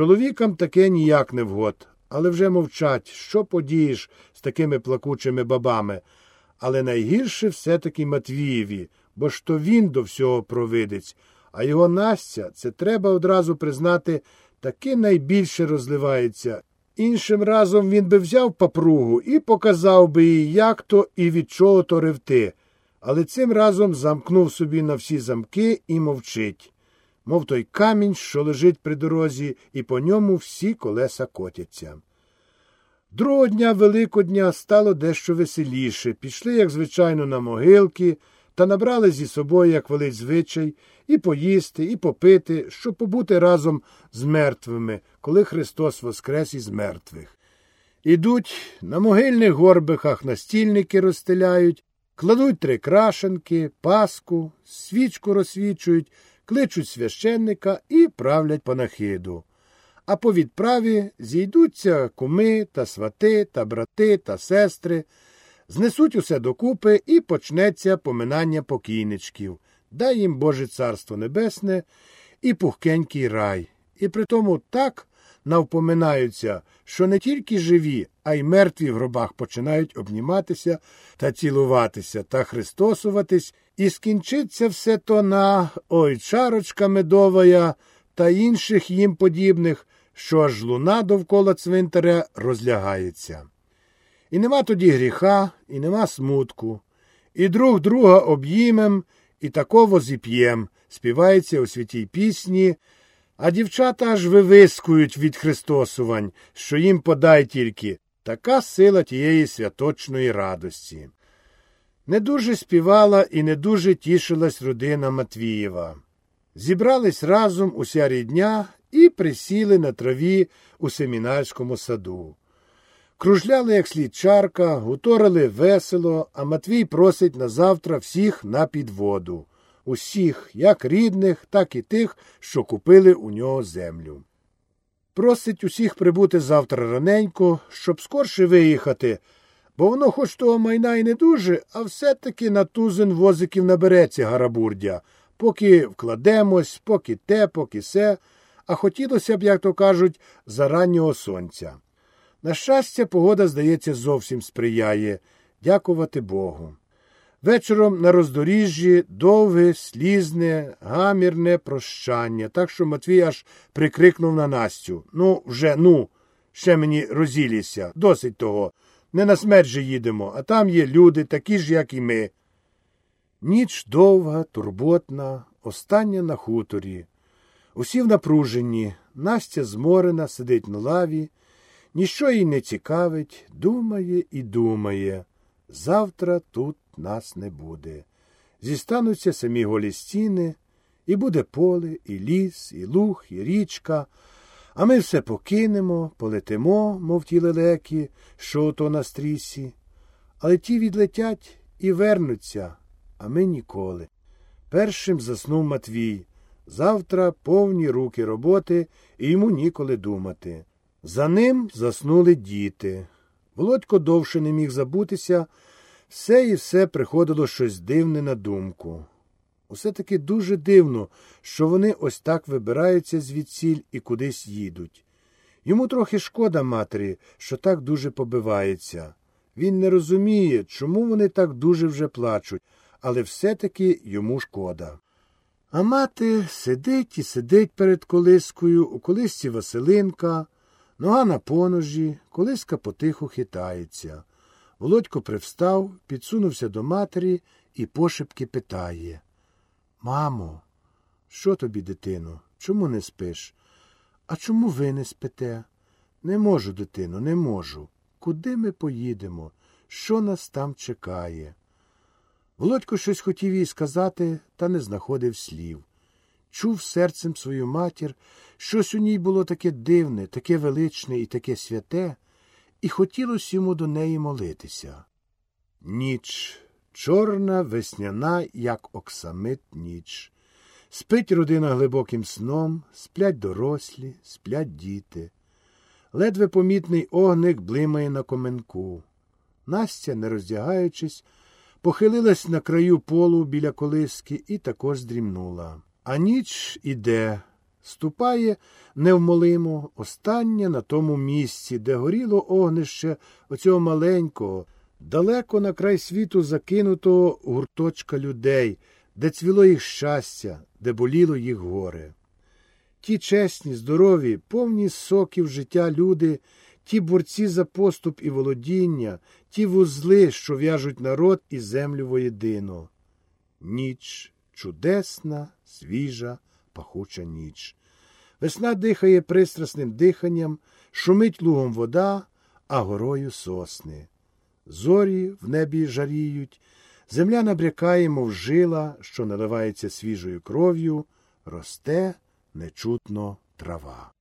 Чоловікам таке ніяк не вгод, але вже мовчать, що подієш з такими плакучими бабами. Але найгірше все-таки Матвієві, бо ж то він до всього провидець, а його Настя, це треба одразу признати, таки найбільше розливається. Іншим разом він би взяв папругу і показав би їй, як то і від чого то ревти, але цим разом замкнув собі на всі замки і мовчить, мов той камінь, що лежить при дорозі, і по ньому всі колеса котяться. Другого дня Великодня стало дещо веселіше. Пішли, як звичайно, на могилки та набрали зі собою, як велить звичай, і поїсти, і попити, щоб побути разом з мертвими, коли Христос воскрес із мертвих. Ідуть на могильних горбихах настільники розстеляють, кладуть три крашенки, паску, свічку розсвічують, кличуть священника і правлять панахиду а по відправі зійдуться куми та свати та брати та сестри, знесуть усе докупи і почнеться поминання покійничків. Дай їм Боже Царство Небесне і пухкенький рай. І при тому так навпоминаються, що не тільки живі, а й мертві в гробах починають обніматися та цілуватися та христосуватись, і скінчиться все то на ой чарочка медовая та інших їм подібних, що аж луна довкола цвинтаря розлягається. І нема тоді гріха, і нема смутку, і друг друга об'їмем, і таково зіп'єм, співається у святій пісні, а дівчата аж вивискують від христосувань, що їм подай тільки така сила тієї святочної радості. Не дуже співала і не дуже тішилась родина Матвієва. Зібрались разом уся рідня і присіли на траві у семінарському саду. Кружляли, як слід чарка, гуторили весело, а Матвій просить на завтра всіх на підводу. Усіх, як рідних, так і тих, що купили у нього землю. Просить усіх прибути завтра раненько, щоб скорше виїхати, бо воно хоч того майна й не дуже, а все-таки на тузин возиків набереться гарабурдя, поки вкладемось, поки те, поки се а хотілося б, як то кажуть, за раннього сонця. На щастя, погода, здається, зовсім сприяє, дякувати Богу. Вечором на роздоріжжі довге, слізне, гамірне прощання, так що Матвій аж прикрикнув на Настю Ну, вже, ну, ще мені розіліся, досить того. Не на смерть же їдемо, а там є люди, такі ж, як і ми. Ніч довга, турботна, остання на хуторі. Усі в напруженні, Настя зморена, сидить на лаві, ніщо їй не цікавить, думає і думає. Завтра тут нас не буде. Зістануться самі голі стіни, і буде поле, і ліс, і луг, і річка. А ми все покинемо, полетимо, мов ті лелеки, що ото на стрісі. Але ті відлетять і вернуться, а ми ніколи. Першим заснув Матвій. Завтра повні руки роботи, і йому ніколи думати. За ним заснули діти. Володько довше не міг забутися, все і все приходило щось дивне на думку. Усе таки дуже дивно, що вони ось так вибираються звідсіль і кудись їдуть. Йому трохи шкода матері, що так дуже побивається. Він не розуміє, чому вони так дуже вже плачуть, але все таки йому шкода. А мати сидить і сидить перед колискою, у колисці Василинка, нога на поножі, колиска потиху хитається. Володько привстав, підсунувся до матері і пошепки питає Мамо, що тобі, дитино? Чому не спиш? А чому ви не спите? Не можу, дитино, не можу. Куди ми поїдемо? Що нас там чекає? Володько щось хотів їй сказати, та не знаходив слів. Чув серцем свою матір, щось у ній було таке дивне, таке величне і таке святе, і хотілося йому до неї молитися. Ніч, чорна, весняна, як оксамит ніч. Спить родина глибоким сном, сплять дорослі, сплять діти. Ледве помітний огник блимає на коменку. Настя, не роздягаючись, похилилась на краю полу біля колиски і також здрімнула. А ніч іде, ступає невмолимо, останнє на тому місці, де горіло огнище оцього маленького, далеко на край світу закинутого гурточка людей, де цвіло їх щастя, де боліло їх горе. Ті чесні, здорові, повні соків життя люди, ті борці за поступ і володіння, ті вузли, що в'яжуть народ і землю воєдино. Ніч чудесна, свіжа, пахуча ніч. Весна дихає пристрасним диханням, шумить лугом вода, а горою сосни. Зорі в небі жаріють, земля набрякає, мов жила, що наливається свіжою кров'ю, росте нечутно трава.